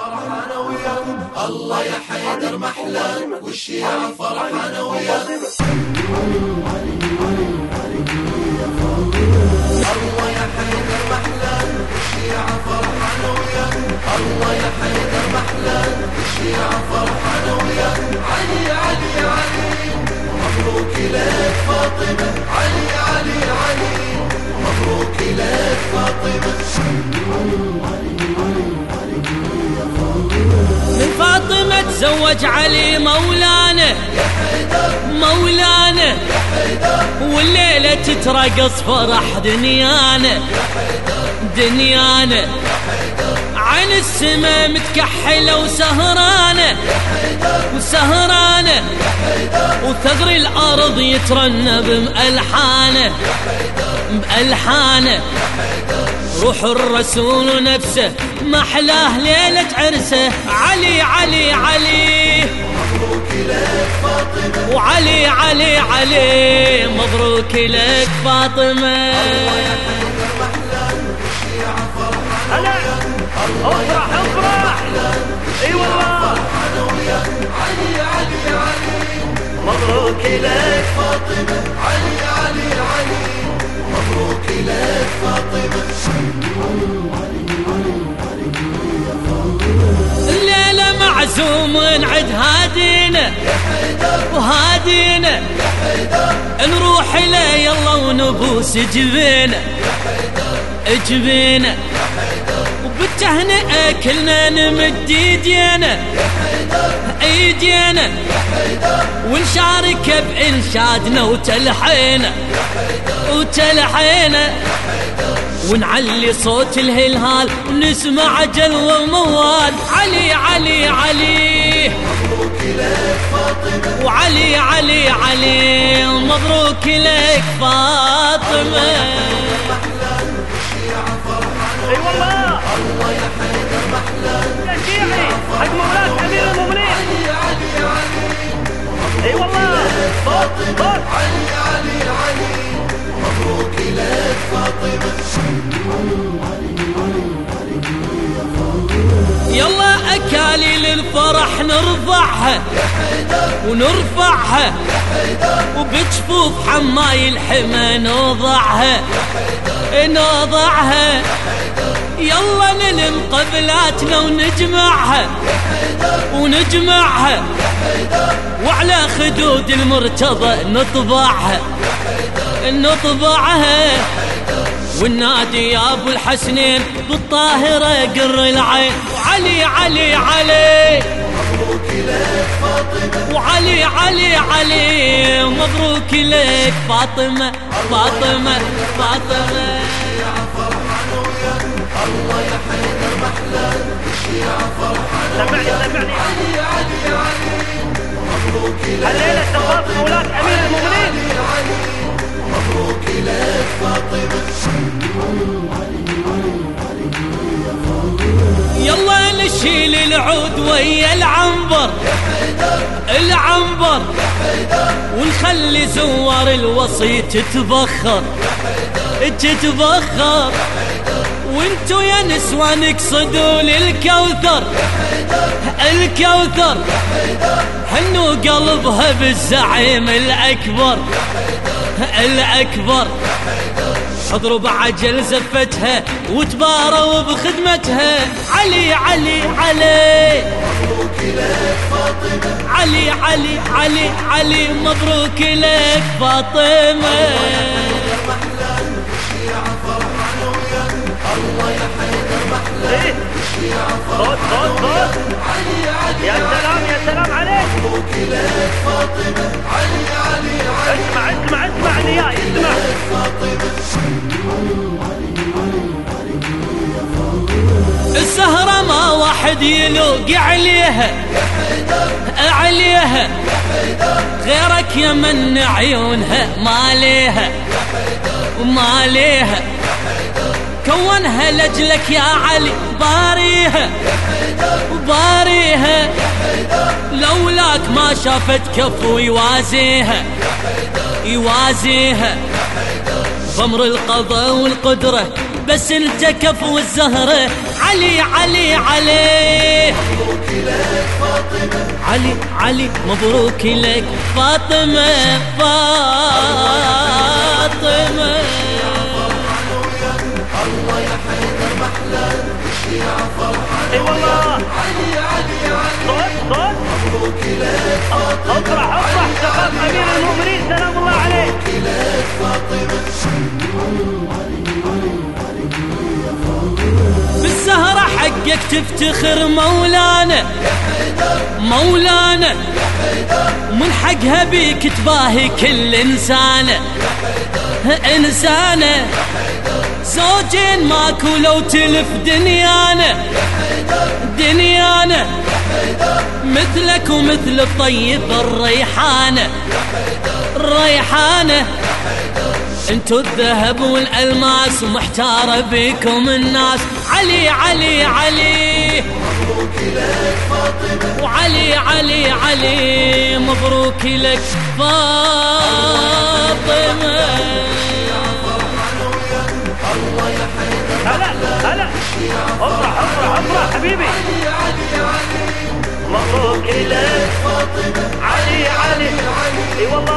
فرحانة وياكم الله يا حيدر محلى والشيعة فرحانة وياكم الله يا حيدر محلى والشيعة فرحانة وياكم الله يا حيدر محلى والشيعة فرحانة وياكم علي علي علي مبروك لك فاطمة علي علي علي. مبروك لك فاطمة. من فاطمة تزوج علي مولانا. مولانا. والليلة تترقص فرح دنيانا. دنيانا. عين السما متكحلة وسهرانة. وسهرانة. وثغر الأرض يترنب بألحانه بألحانة. روح الرسول نفسه محلاه ليلة عرسه. علي علي علي. وعلي علي علي. مبروك لك فاطمة. هلا أفرح أفرح. اي والله مبروك لك فاطمة. علي علي علي. الليلة معزوم عند هادينا وهادينا نروح له يلا ونبوس جبينا جبينا وبالتهنئة كلنا نمد ايدينا ايدينا ونشارك بإنشادنا وتلحينا وتلحينا ونعلي صوت الهلهال ونسمع جلوة وموال علي علي علي. وعلي علي علي. مبروك لك فاطمة. يلا أكاليل الفرح نرفعها ونرفعها وبجفوف حماي الحمى نوضعها نوضعها يلا نلم قبلاتنا ونجمعها ونجمعها وعلى خدود المرتضى نطبعها نطبعها والنادي يا ابو الحسنين بالطاهرة قر العين. وعلي علي علي. وعلي علي علي. مبروك لك فاطمة. فاطمة فاطمة. سمعني سمعني. الليلة سواد مولاك أمير المؤمنين. مبروك يلا نشيل العود ويا العنبر. العنبر. ونخلي زوار الوصي تتبخر تتبخر وانتو يا نسوان اقصدوا للكوثر. الكوثر. هنوا قلبها بالزعيم الأكبر. الأكبر. حضروا بعجل زفتها وتباروا بخدمتها. علي علي علي. علي علي علي علي مبروك لك إيه صوت صوت صوت يا سلام يا سلام عليك اسمع اسمع اسمع لياي اسمع السهرة ما واحد يلوق عليها عليها. غيرك يا من عيونها ما ليها ما ليها كونها لجلك يا علي. باريها باريها لولاك ما شافت كفو يوازيها يوازيها. بأمر القضاء والقدرة بس انت كفو الزهرة. علي علي علي. علي علي مبروك لك فاطمة فاطمة. الله عليك بالزهرة حقك تفتخر مولانا مولانا من حقها بيك تباهي كل إنسانة إنسانة. زوجين ماكو لو تلف دنيانا. دنيانا. مثلك ومثل الطيب الريحانة. الريحانة انتو الذهب والألماس محتار بكم الناس. علي علي علي. وعلي علي علي. مبروك لك فاطمة. هلا. افرح افرح افرح حبيبي. مبروك لك علي علي. اي والله